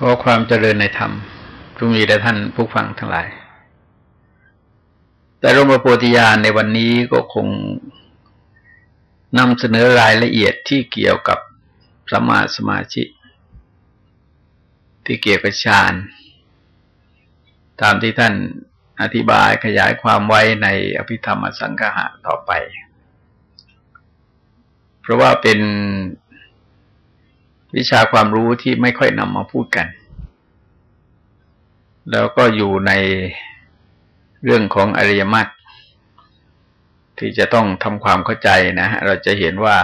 ก็ความเจริญในธรรมจงมีแด่ท่านผู้ฟังทั้งหลาย แต่รมโพธิญาณในวันนี้ก็คงนำเสนอรายละเอียดที่เกี่ยวกับสมาสมาชิที่เกี่ยวกับฌานตามที่ท่านอธิบายขยายความไว้ในอภิธรรมสังฆะต่อไป เพราะว่าเป็น วิชาความรู้ที่ไม่ค่อยนำมาพูดกัน แล้วก็อยู่ในเรื่องของอริยมรรคที่จะต้องทำความเข้าใจนะฮะเราจะเห็นว่า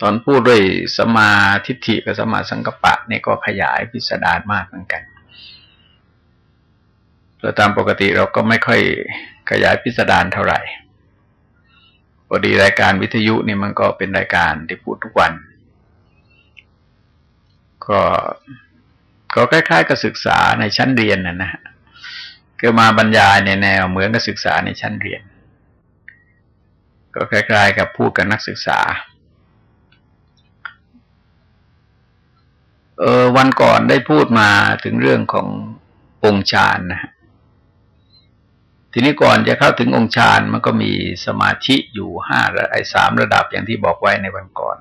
ตอนพูดด้วยสมาทิฏฐิกับสมาสังกปะนี่ก็ขยายพิสดารมากเหมือนกันเราตามปกติเราก็ไม่ค่อยขยายพิสดารเท่าไหร่พอดีรายการวิทยุนี่มันก็เป็นรายการที่พูดทุกวัน ก็ก็คล้ายๆกับศึกษาในชั้นเรียนนะนะก็มาบรรยายในแนวเหมือนกับศึกษาในชั้นเรียน ก็คล้ายๆกับพูดกับนักศึกษาเออวันก่อนได้พูดมาถึงเรื่องขององค์ฌานนะฮะทีนี้ก่อนจะเข้าถึงองค์ฌานมันก็มีสมาธิอยู่ห้าไอ้สามระดับอย่างที่บอกไว้ในวันก่อน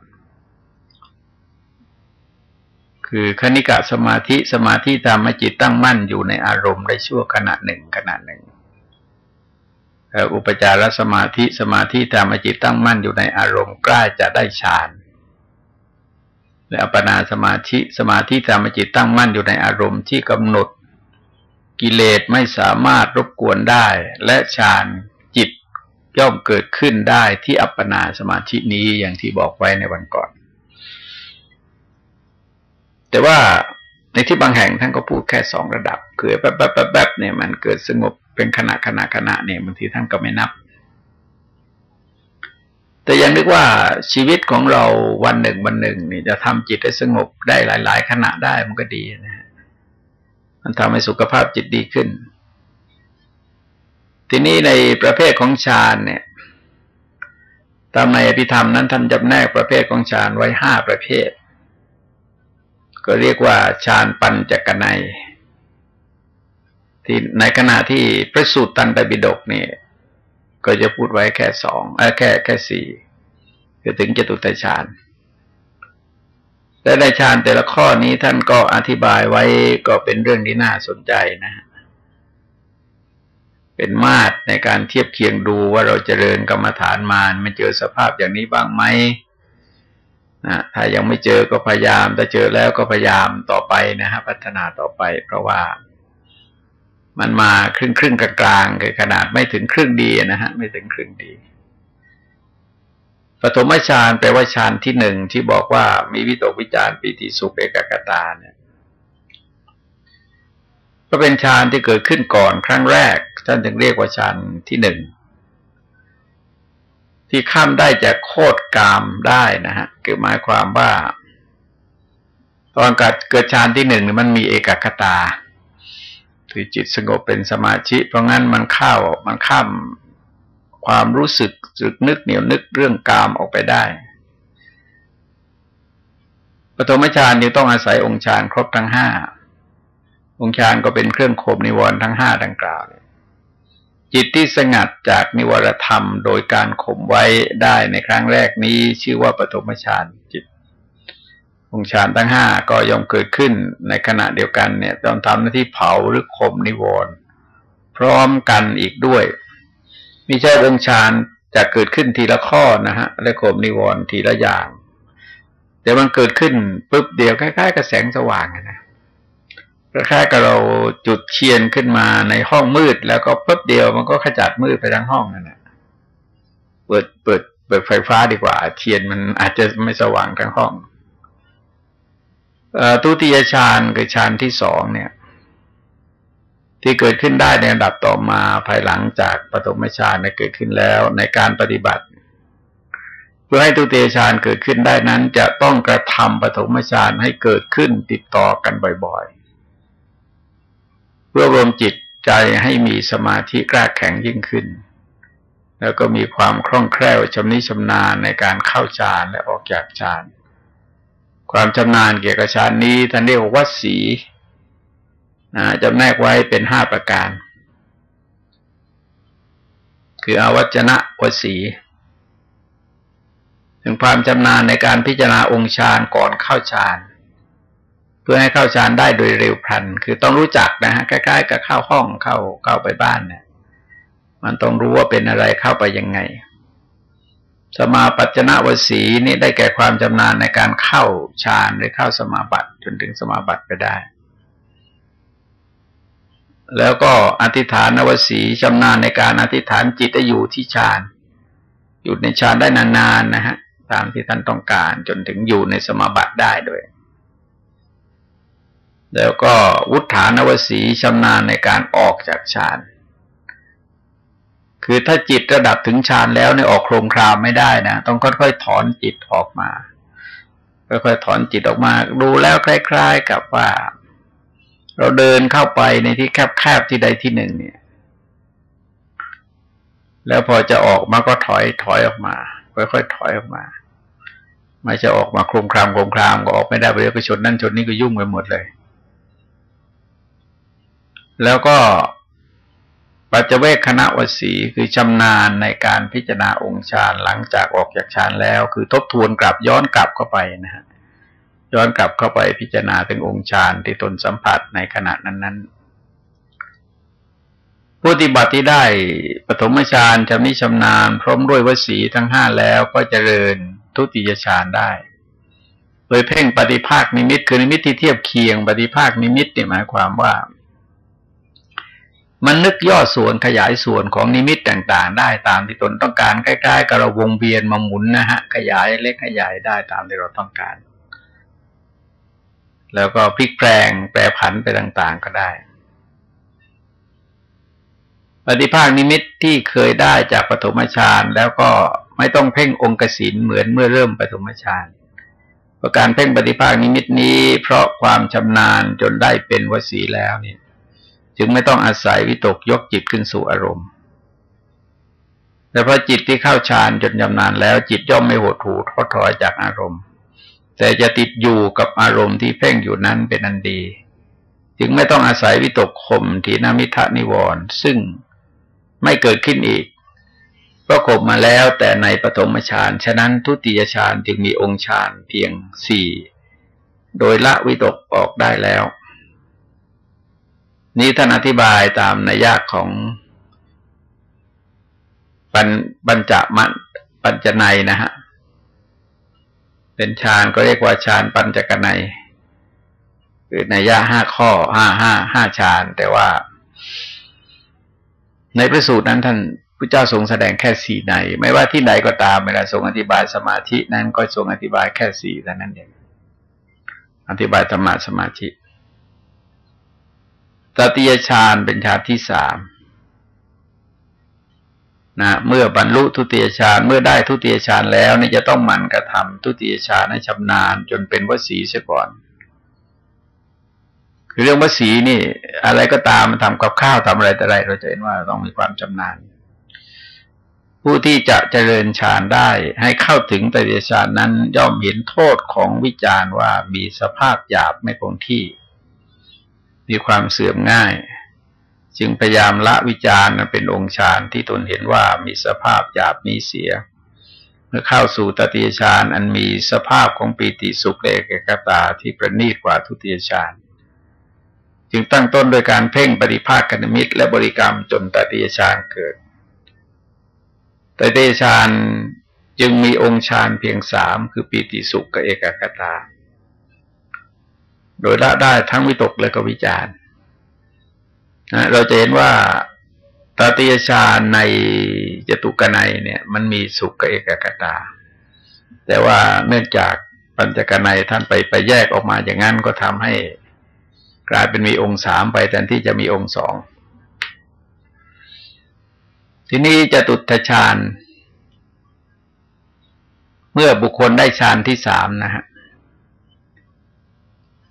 คือคณิกะสมาธิสมาธิทำให้จิตตั้งมั่นอยู่ในอารมณ์ได้ชั่วขณะหนึ่งขณะหนึ่งอุปจารสมาธิสมาธิทำให้จิตตั้งมั่นอยู่ในอารมณ์กล้าจะได้ฌานและอัปนาสมาธิสมาธิทำให้จิตตั้งมั่นอยู่ในอารมณ์ที่กำหนดกิเลสไม่สามารถรบกวนได้ และฌานจิตย่อมเกิดขึ้นได้ที่อัปปนาสมาธินี้อย่างที่บอกไว้ในวันก่อน แต่ว่าในที่บางแห่งท่านก็พูดแค่สองระดับ คือแป๊บแป๊บแป๊บเนี่ยมันเกิดสงบเป็นขณะขณะขณะเนี่ยบางทีท่านก็ไม่นับ แต่ยังนึกว่าชีวิตของเราวันหนึ่งวันหนึ่งนี่จะทำจิตให้สงบได้หลาย ๆ ขณะได้มันก็ดีนะฮะมันทำให้สุขภาพจิตดีขึ้น ทีนี้ในประเภทของฌานเนี่ยตามในอภิธรรมนั้นท่านจำแนกประเภทของฌานไว้ห้าประเภท ก็เรียกว่าฌานปัญจกนัยที่ในขณะที่พระสูตรตันตบิดกนี่ก็จะพูดไว้แค่สองอแค่แค่สี่คือถึงจตุตฌานและในฌานแต่ละข้อนี้ท่านก็อธิบายไว้ก็เป็นเรื่องที่น่าสนใจนะเป็นมาตรในการเทียบเคียงดูว่าเราจเจริญกรรมฐานมานมันเจอสภาพอย่างนี้บ้างไหม นะถ้ายังไม่เจอก็พยายามถ้าเจอแล้วก็พยายามต่อไปนะฮะพัฒนาต่อไป เพราะว่ามันมาครึ่งครึ่งกลางๆคือขนาดไม่ถึงครึ่งดีนะฮะไม่ถึงครึ่งดีปฐมฌานแปลว่าฌานที่หนึ่งที่บอกว่ามีวิตกวิจารปีติสุขเอกกตาเนี่ยก็เป็นฌานที่เกิดขึ้นก่อนครั้งแรก ท่านจึงเรียกว่าฌานที่หนึ่งที่ข้ามได้จากโคตร กามได้นะฮะคือหมายความว่า ตอนเกิดเกิดฌานที่หนึ่งมันมีเอกคตาคือจิตสงบเป็นสมาธิเพราะงั้นมันเข้ามันข้ามความรู้สึกสึกนึกเหนียวนึกเรื่องกามออกไปได้ปฐมฌานนี่ต้องอาศัยองค์ฌานครบทั้งห้าองค์ฌานก็เป็นเครื่องข่มนิวรณ์ทั้งห้าดังกล่าว จิตที่สงัดจากนิวรธรรมโดยการข่มไว้ได้ในครั้งแรกนี้ ชื่อว่าปฐมฌานจิตองฌานทั้งห้าก็ย่อมเกิดขึ้นในขณะเดียวกันเนี่ยต้องทำหน้าที่เผาหรือข่มนิวรณ์พร้อมกันอีกด้วยมีใช่องฌานจะเกิดขึ้นทีละข้อนะฮะและข่มนิวรณ์ทีละอย่าง แต่มันเกิดขึ้นปุ๊บเดียวคล้ายๆกับแสงสว่างนะ คล้ายๆกับเราจุดเทียนขึ้นมาในห้องมืด แล้วก็ปุ๊บเดียวมันก็ขจัดมืดไปทั้งห้องนั่นแหละเปิดเปิดเปิดไฟฟ้าดีกว่า เทียนมันอาจจะไม่สว่างทั้งห้องตุติยฌานคือฌานที่สองเนี่ย ที่เกิดขึ้นได้ในระดับต่อมาภายหลังจากปฐมฌานได้เกิดขึ้นแล้วในการปฏิบัติ เพื่อให้ตุติยฌานเกิดขึ้นได้นั้น จะต้องกระทำปฐมฌานให้เกิดขึ้นติดต่อกันบ่อยๆ เพื่อรวมจิตใจให้มีสมาธิกล้าแข็งยิ่งขึ้น แล้วก็มีความคล่องแคล่วชำนิชำนาญในการเข้าฌานและออกจากฌานความชำนาญเกี่ยวกับฌานนี้ท่านเรียกว่าวัสีนะจำแนกไว้เป็นห้าประการ คืออวัจนะวสีถึงความชำนาญในการพิจารณาองค์ฌานก่อนเข้าฌาน พื่อให้เข้าฌานได้โดยเร็วพลัน คือต้องรู้จักนะฮะใกล้ๆกับเข้าห้องเข้าเข้าไปบ้านเนี่ยมันต้องรู้ว่าเป็นอะไรเข้าไปยังไง สมาปัจจนวสีนี่ได้แก่ความชำนาญในการเข้าฌานหรือเข้าสมาบัติจนถึงสมาบัติไปได้ แล้วก็อธิษฐานวสีชำนาญในการอธิษฐานจิตให้อยู่ที่ฌานอยู่ในฌานได้นานๆนะฮะตามที่ท่านต้องการจนถึงอยู่ในสมาบัติได้ด้วย แล้วก็วุฒานวสีชำนาญในการออกจากฌาน คือถ้าจิตระดับถึงฌานแล้วเนี่ยออกโครงครามไม่ได้นะ ต้องค่อยๆถอนจิตออกมา ค่อยๆถอนจิตออกมา ดูแล้วคล้าย ๆ กับว่า เราเดินเข้าไปในที่แคบๆที่ใดที่หนึ่งเนี่ย แล้วพอจะออกมาก็ถอยถอยออกมา ค่อยๆถอยออกมาไม่จะออกมาโครงครามโครงครามก็ออกไม่ได้ไปเรื่อยชนนั่นชนนี้ก็ยุ่งไปหมดเลย แล้วก็ปัจเจเวคคณะวสีคือชำนาญในการพิจารณาองค์ฌานหลังจากออกจากฌานแล้ว คือทบทวนกลับย้อนกลับเข้าไปนะฮะย้อนกลับเข้าไปพิจารณาถึงองค์ฌานที่ตนสัมผัสในขณะนั้นๆผู้ปฏิบัติที่ได้ปฐมฌานชำนิชำนาญ พร้อมด้วยวสีทั้งห้าแล้วก็เจริญทุติยฌานได้ โดยเพ่งปฏิภาคนิมิตคือนิมิตที่เทียบเคียงปฏิภาคนิมิตเนี่ยหมายความว่า มันนึกย่อส่วนขยายส่วนของนิมิตต่างๆ ได้ตามที่ตนต้องการใกล้ๆกับเราวงเวียนมาหมุนนะฮะขยายเล็กขยายได้ตามที่เราต้องการ แล้วก็พลิกแปลงแปรผันไปต่างๆก็ได้ปฏิภาคนิมิตที่เคยได้จากปฐมฌานแล้วก็ไม่ต้องเพ่งองค์กสินเหมือนเมื่อเริ่มปฐมฌานประการเพ่งปฏิภาคนิมิตนี้ เพราะความชำนาญจนได้เป็นวสีแล้วเนี่ย จึงไม่ต้องอาศัยวิตกยกจิตขึ้นสู่อารมณ์ แต่พอจิตที่เข้าฌานจนชำนาญแล้วจิตย่อมไม่หดหูท้อถอยจากอารมณ์ แต่จะติดอยู่กับอารมณ์ที่เพ่งอยู่นั้นเป็นอันดี จึงไม่ต้องอาศัยวิตกข่มทีนามิทะนิวรณ์ซึ่งไม่เกิดขึ้นอีกก็ครบมาแล้วแต่ในปฐมฌานฉะนั้นทุติยฌานจึงมีองค์ฌานเพียงสี่โดยละวิตกออกได้แล้ว นี้ท่านอธิบายตามนัยยะของปัญบรรจมันปัญจนัยนะฮะ เป็นฌานก็เรียกว่าฌานปัญจกนัยคือนัยยะห้าข้อห้าห้าห้าฌานแต่ว่า ในพระสูตรนั้นท่านพระเจ้าทรงแสดงแค่สี่ใน ไม่ว่าที่ไหนก็ตามเวลาทรงอธิบายสมาธินั้นก็ทรงอธิบายแค่สี่แต่นั้นเองอธิบายธรรมะสมาธิ ตติยฌานเป็นฌานที่สามนะเมื่อบรรลุทุติยฌานเมื่อได้ทุติยฌานแล้วนี่จะต้องหมั่นกระทำทุติยฌานให้ชำนาญจนเป็นวสีเสียก่อน คือเรื่องวสีนี่ อะไรก็ตามมันทำกับข้าวทำอะไรแต่ไร เราจะเห็นว่าต้องมีความชำนาญ ผู้ที่จะเจริญฌานได้ให้เข้าถึงตติยฌานนั้นย่อมเห็นโทษของวิจารณ์ว่ามีสภาพหยาบไม่คงที่ มีความเสื่อมง่าย จึงพยายามละวิจารณ์เป็นองค์ฌานที่ตนเห็นว่ามีสภาพหยาบมีเสีย เมื่อเข้าสู่ตติยฌานอันมีสภาพของปีติสุขเลกกตาที่ประณีตกว่าทุติยฌานจึงตั้งต้นโดยการเพ่งปฏิภาคกนมิตร และบริกรรมจนตติยฌานเกิดแต่เดชานจึงมีองค์ฌานเพียงสามคือปีติสุขกับเอกคตา โดยละได้ทั้งวิตกและก็วิจารนะเราจะเห็นว่าตาติยฌาในจตุกนัยเนี่ย มันมีสุขกับเอกคตา แต่ว่าเนื่องจากปัญจกนัยท่านไปไปแยกออกมาอย่างนั้นก็ทำให้กลายเป็นมีองค์สามไปแทนที่จะมีองค์สองทีนี้จตุตฌานเมื่อบุคคลได้ฌานที่สามนะฮะ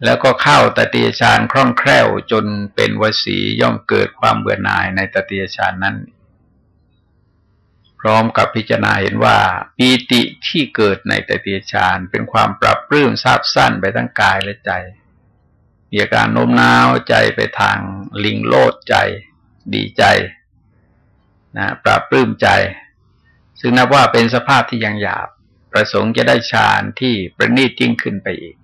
แล้วก็เข้าตติยฌานคล่องแคล่วจนเป็นวสีย่อมเกิดความเบื่อหน่ายในตติยฌานนั้น พร้อมกับพิจารณาเห็นว่าปีติที่เกิดในตติยฌานเป็นความปรับปลื้มซาบสั้นไปทั้งกายและใจมีอาการโน้มน้าวใจไปทางลิงโลดใจ ดีใจนะปรับปลื้มใจ ซึ่งนับว่าเป็นสภาพที่ยังหยาบ ประสงค์จะได้ฌานที่ประณีตยิ่งขึ้นไปอีก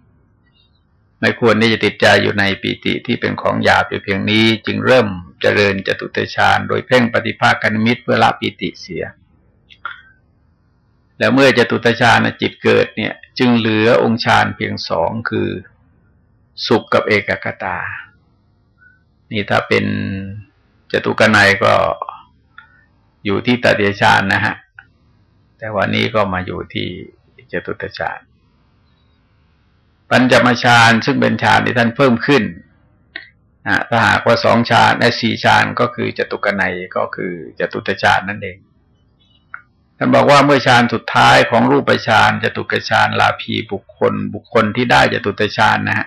ไม่ควรที่จะติดใจอยู่ในปีติที่เป็นของหยาบอยู่เพียงนี้ จึงเริ่มเจริญจตุตฌานโดยเพ่งปฏิภาคกนิมิตเพื่อละปีติเสีย แล้วเมื่อจตุตฌานจิตเกิดเนี่ย จึงเหลือองค์ฌานเพียงสองคือ สุขกับเอกกตา นี่ถ้าเป็นจตุกนัยก็อยู่ที่ตติยฌานนะฮะแต่วันนี้ก็มาอยู่ที่จตุตฌาน ปัญจมฌานซึ่งเป็นฌานที่ท่านเพิ่มขึ้นนะถ้าหากว่าสองฌานและสี่ฌานก็คือจตุกนัยก็คือจตุตฌานนั่นเอง ท่านบอกว่าเมื่อฌานสุดท้ายของรูปฌานจตุกฌานลาภีบุคคล บุคคลที่ได้จตุตฌานนะฮะ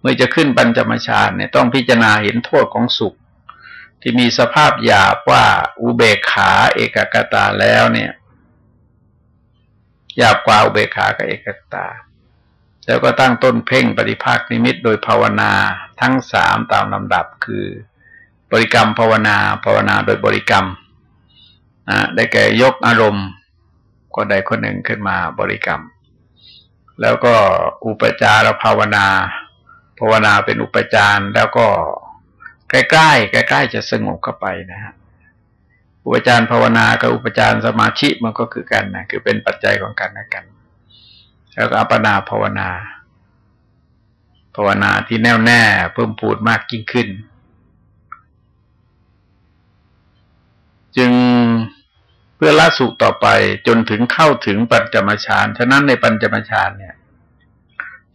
เมื่อจะขึ้นปัญจมฌานเนี่ยต้องพิจารณาเห็นโทษของสุข ที่มีสภาพหยาบว่าอุเบกขาเอกกตาแล้วเนี่ยหยาบกว่าอุเบกขากับเอกกตา แล้วก็ตั้งต้นเพ่งปฏิภาคนิมิตโดยภาวนาทั้งสามตามลำดับคือบริกรรมภาวนาภาวนาโดยบริกรรมนะได้แก่ยกอารมณ์คนใดคนหนึ่งขึ้นมาบริกรรม แล้วก็อุปจารภาวนา ภาวนาเป็นอุปจารแล้วก็ใกล้ๆใกล้ๆจะสงบเข้าไปนะฮะอุปจารภาวนากับอุปจารสมาธิมันก็คือกันนะคือเป็นปัจจัยของกันและกัน แล้วก็อัปนาภาวนา ภาวนาที่แน่วแน่เพิ่มพูดมากยิ่งขึ้น จึงเพื่อละสุขต่อไปจนถึงเข้าถึงปัญจมฌานฉะนั้นในปัญจมฌานเนี่ย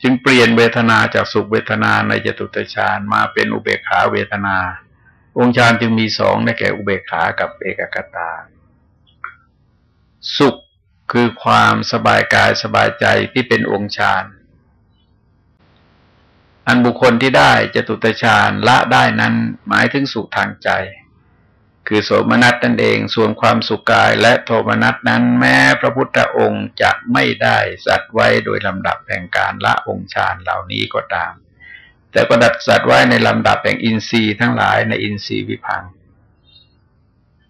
จึงเปลี่ยนเวทนาจากสุขเวทนาในจตุตฌานมาเป็นอุเบกขาเวทนา องค์ฌานจึงมีสองได้แก่อุเบกขากับเอกกตา สุข คือความสบายกายสบายใจที่เป็นองค์ฌานอันบุคคลที่ได้จตุตฌานละได้นั้นหมายถึงสุขทางใจ คือโสมนัสนั่นเองส่วนความสุขกายและโทมนัสนั้นแม้พระพุทธองค์จะไม่ได้สัตว์ไว้โดยลำดับแห่งการละองค์ฌานเหล่านี้ก็ตาม แต่ก็ดัดสัตว์ไว้ในลำดับแห่งอินทรีย์ทั้งหลายในอินทรีย์วิพัง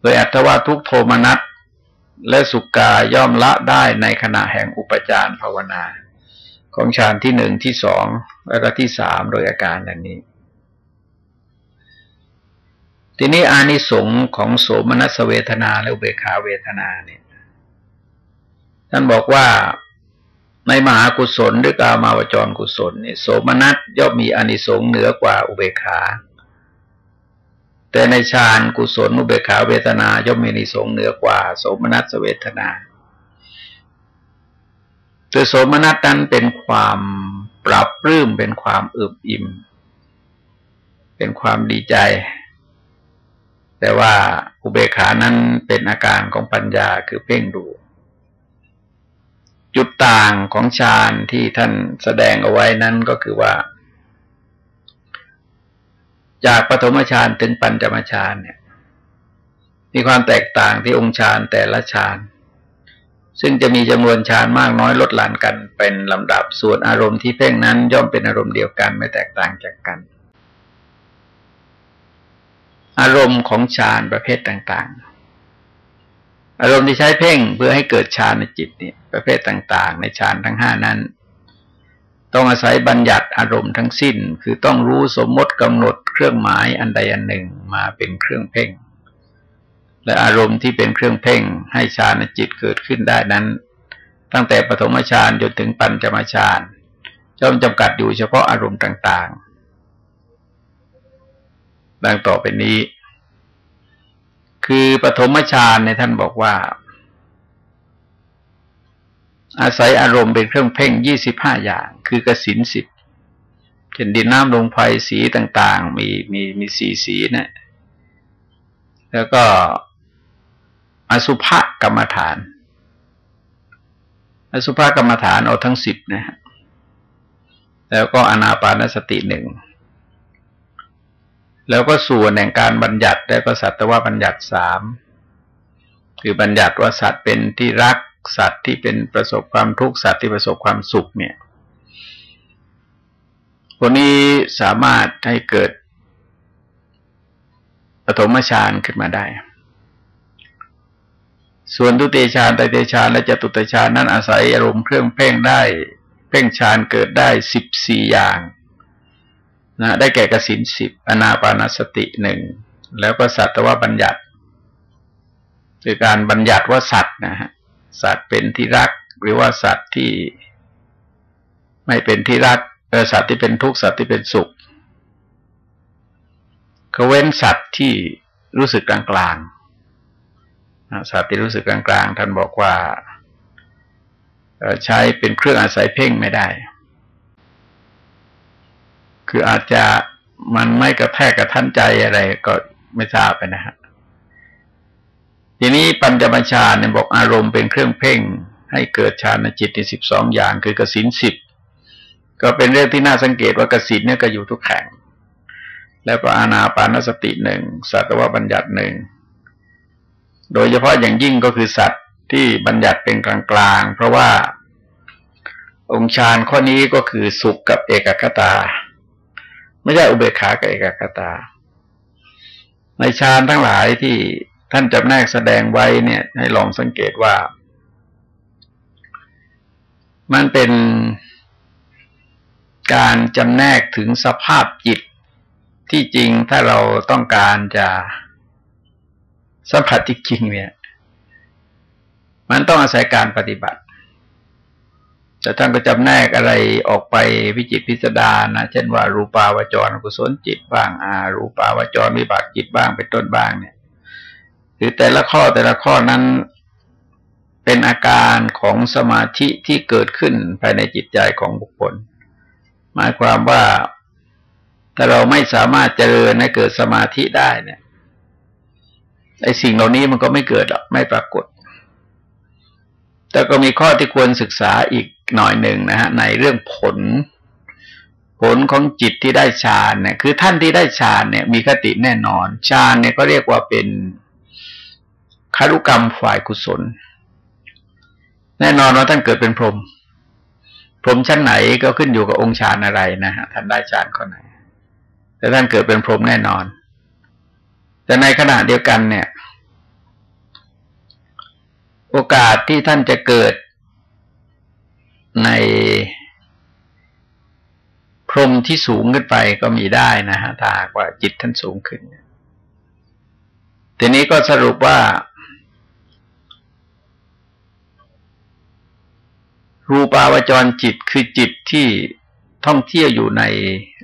โดยอัตว่าทุกโทมนัส และสุกาย่อมละได้ในขณะแห่งอุปจารภาวนา ของฌานที่หนึ่งที่สองแล้วก็ที่สามโดยอาการอย่างนี้ ทีนี้อานิสงส์ของโสมนัสเวทนาและอุเบขาเวทนาเนี่ยท่านบอกว่าในมหากุศลหรือกามาวจรกุศลเนี่ยโสมนัสย่อมมีอานิสงส์เหนือกว่าอุเบขา แต่ในฌานกุศลอุเบขาเวทนา ย่อมมีนิสงเหนือกว่า โสมนัสเวทนาตัวโสมนัสนั้นเป็นความปรับปลื้มเป็นความอึบอิ่ม เป็นความดีใจ แต่ว่าอุเบกขานั้นเป็นอาการของปัญญาคือเพ่งดู จุดต่างของฌานที่ท่านแสดงเอาไว้นั้นก็คือว่า จากปฐมฌานถึงปัญจมฌานเนี่ย มีความแตกต่างที่องค์ฌานแต่ละฌานซึ่งจะมีจำนวนฌานมากน้อยลดหลั่นกันเป็นลำดับส่วนอารมณ์ที่เพ่งนั้นย่อมเป็นอารมณ์เดียวกันไม่แตกต่างจากกัน อารมณ์ของฌานประเภทต่างๆ อารมณ์ที่ใช้เพ่งเพื่อให้เกิดฌานในจิตเนี่ยประเภทต่าง ๆ ในฌานทั้งห้านั้น ต้องอาศัยบัญญัติอารมณ์ทั้งสิ้น คือต้องรู้สมมติกำหนดเครื่องหมายอันใดอันหนึ่งมาเป็นเครื่องเพ่ง และอารมณ์ที่เป็นเครื่องเพ่งให้ฌานจิตเกิดขึ้นได้นั้น ตั้งแต่ปฐมฌานจนถึงปัญจมฌานย่อมจำกัดอยู่เฉพาะอารมณ์ต่าง ๆ ดังต่อไปนี้ คือปฐมฌานในท่านบอกว่า อาศัยอารมณ์เป็นเครื่องเพ่งยี่สิบห้าอย่าง คือกสินสิบเช่นดินน้ำลมไฟสีต่างๆ มีมีมีสีสีนะ แล้วก็อสุภกรรมฐาน อสุภกรรมฐานเอาทั้งสิบนะฮะแล้วก็อนาปานสติหนึ่งแล้วก็ส่วนแห่งการบัญญัติได้ก็สัตวบัญญัติสามคือบัญญัติว่าสัตว์เป็นที่รัก สัตว์ที่เป็นประสบความทุกข์สัตว์ที่ประสบความสุขเนี่ยพวกนี้สามารถให้เกิดปฐมฌานขึ้นมาได้ ส่วนตุเตฌานไตเตฌานและจตุตฌานนั้นอาศัยอารมณ์เครื่องเพ่งได้ เพ่งฌานเกิดได้สิบสี่อย่างนะได้แก่กสินสิบอนาปานสติหนึ่งแล้วก็สัตวบัญญัติ คือการบัญญัติว่าสัตว์นะฮะ สัตว์เป็นที่รัก หรือว่าสัตว์ที่ไม่เป็นที่รักสัตว์ที่เป็นทุกข์สัตว์ที่เป็นสุขเขาเว้นสัตว์ที่รู้สึกกลางๆสัตว์ที่รู้สึกกลางๆท่านบอกว่าใช้เป็นเครื่องอาศัยเพ่งไม่ได้ คืออาจจะมันไม่กระแทกกระทันใจอะไรก็ไม่ทราบไปนะฮะ ทีนี้ปัญจบัญชาเนี่ยบอกอารมณ์เป็นเครื่องเพ่ง ให้เกิดฌานจิตในสิบสองอย่างคือกสินสิบก็เป็นเรื่องที่น่าสังเกตว่ากสินเนี่ยก็อยู่ทุกแห่ง แล้วก็อานาปานสติหนึ่งสัตวบัญญัติหนึ่งโดยเฉพาะอย่างยิ่งก็คือสัตว์ที่บัญญัติเป็นกลางๆ เพราะว่าองค์ฌานข้อนี้ก็คือสุขกับเอกคตา ไม่ใช่อุเบกขากับเอกคตา ในฌานทั้งหลายที่ ท่านจำแนกแสดงไว้เนี่ย ให้ลองสังเกตว่า มันเป็นการจำแนกถึงสภาพจิตที่จริงถ้าเราต้องการจะสัมผัสจริงเนี่ย มันต้องอาศัยการปฏิบัติ แต่ท่านก็จำแนกอะไรออกไปวิจิตพิสดารนะเช่นว่า รูปาวจรกุศลจิตบ้างอารูปาวจรวิบากจิตบ้างเป็นต้นบ้างเนี่ย คือแต่ละข้อแต่ละข้อนั้นเป็นอาการของสมาธิที่เกิดขึ้นภายในจิตใจของบุคคล หมายความว่าถ้าเราไม่สามารถเจริญให้เกิดสมาธิได้เนี่ยไอ้สิ่งเหล่านี้มันก็ไม่เกิดหรอกไม่ปรากฏ แต่ก็มีข้อที่ควรศึกษาอีกหน่อยหนึ่งนะฮะในเรื่องผล ผลของจิตที่ได้ฌานเนี่ยคือท่านที่ได้ฌานเนี่ย มีคติแน่นอนฌานเนี่ยก็เรียกว่าเป็น คารุกรรมฝ่ายกุศล แน่นอนว่าท่านเกิดเป็นพรหมพรหมชั้นไหนก็ขึ้นอยู่กับองค์ฌานอะไรนะฮะท่านได้ฌานข้อไหน แต่ท่านเกิดเป็นพรหมแน่นอน แต่ในขณะเดียวกันเนี่ย โอกาสที่ท่านจะเกิดในพรหมที่สูงขึ้นไปก็มีได้นะฮะถ้าว่าจิตท่านสูงขึ้น ทีนี้ก็สรุปว่า รูปาวจรจิตคือจิตที่ท่องเที่ยวอยู่ใน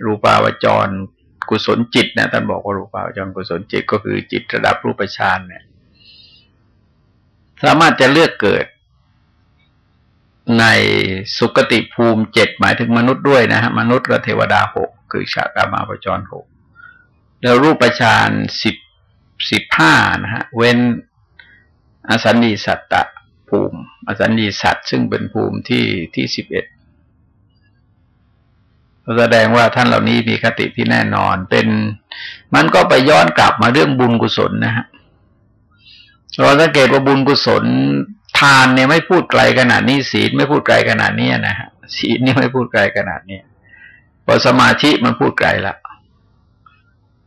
รูปาวจรกุศลจิตนะท่านบอกว่ารูปาวจรกุศลจิตก็คือจิตระดับรูปฌานเนี่ย สามารถจะเลือกเกิดในสุคติภูมิเจ็ดหมายถึงมนุษย์ด้วยนะฮะมนุษย์และเทวดาหกคือชากามาปจรหกแล้วรูปฌานสิบสิบห้านะฮะเว้นอสันนิสัตตะ ภูมิ อสัญญีสัตว์ซึ่งเป็นภูมิที่ที่สิบเอ็ดแสดงว่าท่านเหล่านี้มีคติที่แน่นอน เป็นมันก็ไปย้อนกลับมาเรื่องบุญกุศลนะฮะเราสังเกตว่าบุญกุศลทานเนี่ยไม่พูดไกลขนาดนี้ศีลไม่พูดไกลขนาดนี้นะฮะศีลนี่ไม่พูดไกลขนาดนี้พอสมาธิมันพูดไกลละ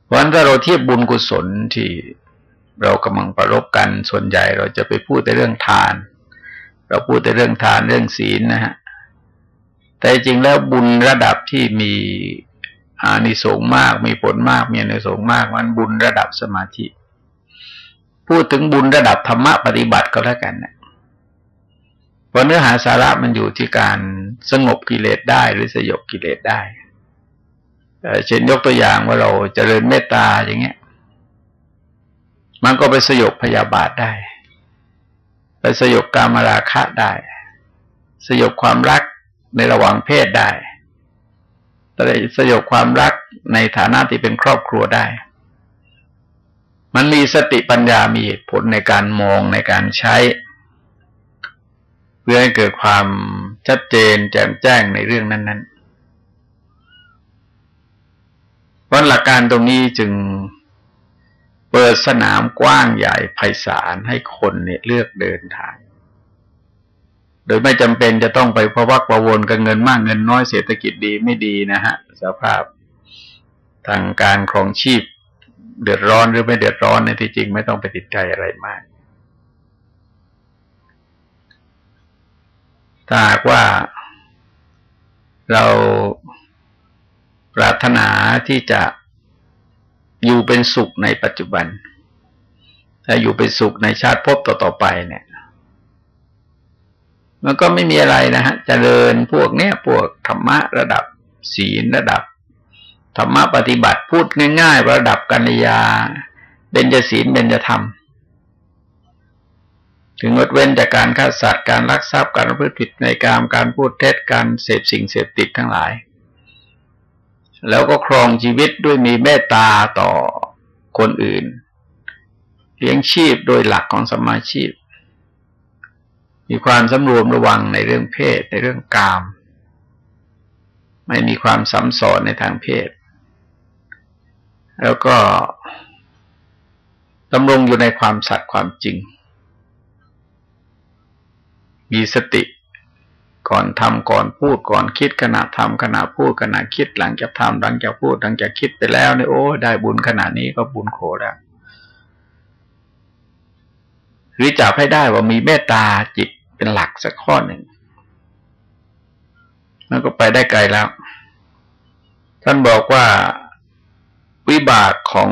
เพราะฉะนั้นถ้าเราเทียบบุญกุศลที่เรากำลังประรบกันส่วนใหญ่เราจะไปพูดแต่เรื่องทาน เราพูดแต่เรื่องทานเรื่องศีลนะฮะ แต่จริงแล้วบุญระดับที่มีอานิสงส์มาก มีผลมาก มีอานิสงส์มาก มันบุญระดับสมาธิ พูดถึงบุญระดับธรรมะปฏิบัติก็แล้วกันเนะเพราะเนื้อหาสาระมันอยู่ที่การสงบกิเลสได้หรือสยบกิเลสได้เช่นยกตัวอย่างว่าเราจเจริญเมตตาอย่างเงี้ย มันก็ไปสยบพยาบาทได้ ไปสยบกามราคะได้ สยบความรักในระหว่างเพศได้แต่สยบความรักในฐานะที่เป็นครอบครัวได้ มันมีสติปัญญามีเหตุผลในการมองในการใช้ เพื่อให้เกิดความชัดเจนแจ่มแจ้งในเรื่องนั้นๆเพราะหลักการตรงนี้จึง เปิดสนามกว้างใหญ่ไพศาลให้คนเนี่ยเลือกเดินทาง โดยไม่จำเป็นจะต้องไปพะวักประวนกับเงินมากเงินน้อยเศรษฐกิจดีไม่ดีนะฮะสภาพทางการครองชีพ เดือดร้อนหรือไม่เดือดร้อนในที่จริงไม่ต้องไปติดใจอะไรมากถ้าหากว่าเราปรารถนาที่จะ อยู่เป็นสุขในปัจจุบันถ้าอยู่เป็นสุขในชาติภพต่อๆไปเนี่ย มันก็ไม่มีอะไรนะฮะจะเจริญพวกเนี้ยพวกธรรมะระดับศีลระดับ ธรรมะปฏิบัติพูดง่ายๆ ระดับกัญญาเบญจศีลเบญจธรรม ถึงงดเว้นจากการฆ่าสัตว์การลักทรัพย์การระพฤติผิดในการการพูดเท็จการเสพสิ่งเสพติดทั้งหลาย แล้วก็ครองชีวิตด้วยมีเมตตาต่อคนอื่น เลี้ยงชีพโดยหลักของสมาชีพ มีความสำรวมระวังในเรื่องเพศ ในเรื่องกาม ไม่มีความซ้ำซ้อนในทางเพศ แล้วก็ดำรงอยู่ในความสัตย์ความจริง มีสติ ก่อนทำก่อนพูดก่อนคิดขณะทำขณะพูดขณะคิดหลังจากทำหลังจากพูดหลังจากคิดไปแล้วเนี่ยโอ้ได้บุญขนาดนี้ก็บุญโขแล้วหรือจับให้ได้ว่ามีเมตตาจิตเป็นหลักสักข้อหนึ่งมันก็ไปได้ไกลแล้ว ท่านบอกว่าวิบากของ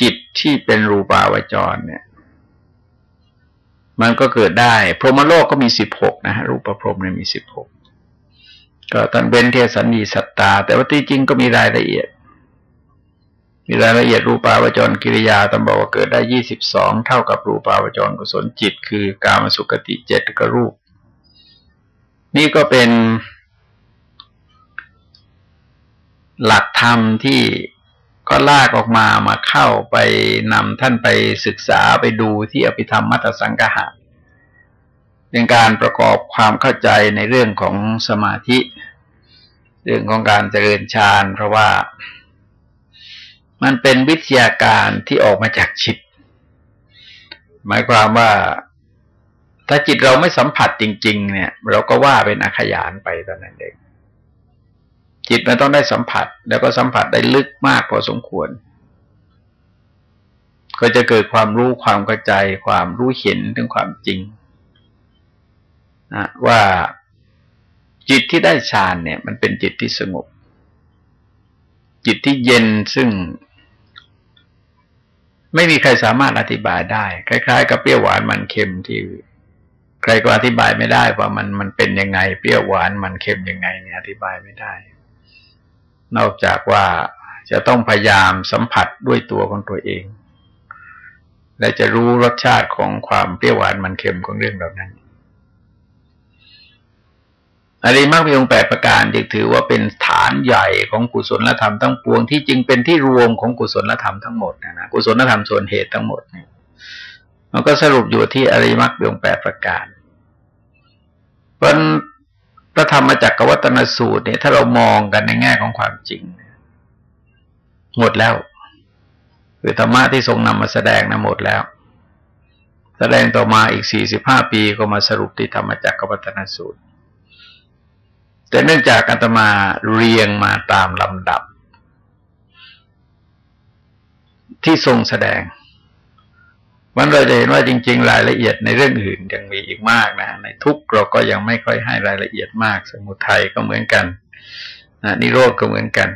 จิตที่เป็นรูปาวจรเนี่ย มันก็เกิดได้ พรหมโลกก็มีสิบหกนะฮะรูปพรหมเนี่ยมีสิบหกก็ตอนเป็นเทสันนีสัตตา แต่ว่าที่จริงก็มีรายละเอียด มีรายละเอียดรูปาวจรกิริยาตำบอกว่าเกิดได้ยี่สิบสองเท่ากับรูปาวจรกุศลจิต คือการมสุกติเจ็ดกรูป นี่ก็เป็นหลักธรรมที่ ก็ลากออกมามาเข้าไปนำท่านไปศึกษาไปดูที่อภิธรรมมัตสังกหะเป็นการประกอบความเข้าใจในเรื่องของสมาธิ เรื่องของการเจริญฌานเพราะว่า มันเป็นวิทยาการที่ออกมาจากจิต หมายความว่าถ้าจิตเราไม่สัมผัสจริง ๆ เนี่ย เราก็ว่าเป็นอาขยานไปตอนนั้นเอง จิตมันต้องได้สัมผัส แล้วก็สัมผัสได้ลึกมากพอสมควร ก็จะเกิดความรู้ความเข้าใจ ความรู้เห็นถึงความจริงนะว่าจิตที่ได้ฌานเนี่ย มันเป็นจิตที่สงบ จิตที่เย็นซึ่ง ไม่มีใครสามารถอธิบายได้ คล้าย ๆ กับเปรี้ยวหวานมันเค็มที่ใครก็อธิบายไม่ได้ว่ามันมันเป็นยังไง เปรี้ยวหวานมันเค็มยังไงเนี่ยอธิบายไม่ได้ นอกจากว่าจะต้องพยายามสัมผัสด้วยตัวของตัวเอง และจะรู้รสชาติของความเปรี้ยวหวานมันเค็มของเรื่องแบบนั้นอริมักมีองค์แปดประการจึงถือว่าเป็นฐานใหญ่ของกุศลธรรมทั้งปวงที่จริงเป็นที่รวมของกุศลธรรมทั้งหมดนะนะกุศลธรรมส่วนเหตุทั้งหมดเนี่ยมันก็สรุปอยู่ที่อริมักมีองค์แปดประการเพราะ พระธรรมจักรวัตนสูตรเนี่ยถ้าเรามองกันในแง่ของความจริง หมดแล้วคือธรรมะที่ทรงนำมาแสดงนะหมดแล้ว แสดงต่อมาอีกสี่สิบห้าปีก็มาสรุปที่ธรรมจักรวัตนสูตร แต่เนื่องจากอาตมาเรียงมาตามลำดับ ที่ทรงแสดง มันเราจะเห็นว่าจริง ๆ รายละเอียดในเรื่องอื่นยังมีอีกมากนะในทุกเราก็ยังไม่ค่อยให้รายละเอียดมาก สมุทัยก็เหมือนกันนะนิโรธก็เหมือนกัน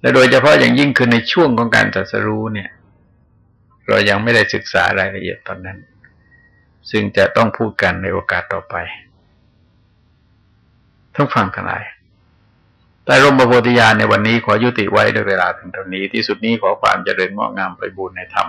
และโดยเฉพาะอย่างยิ่งคือในช่วงของการตรัสรู้เนี่ย เรายังไม่ได้ศึกษารายละเอียดตอนนั้น ซึ่งจะต้องพูดกันในโอกาสต่อไปต้องฟังกันหลายแต่ร่มประโพธิญาณในวันนี้ขอยุติไว้ด้วยเวลาถึงเท่านี้ที่สุดนี้ขอความเจริญงอกงามไปบูรณนธรรม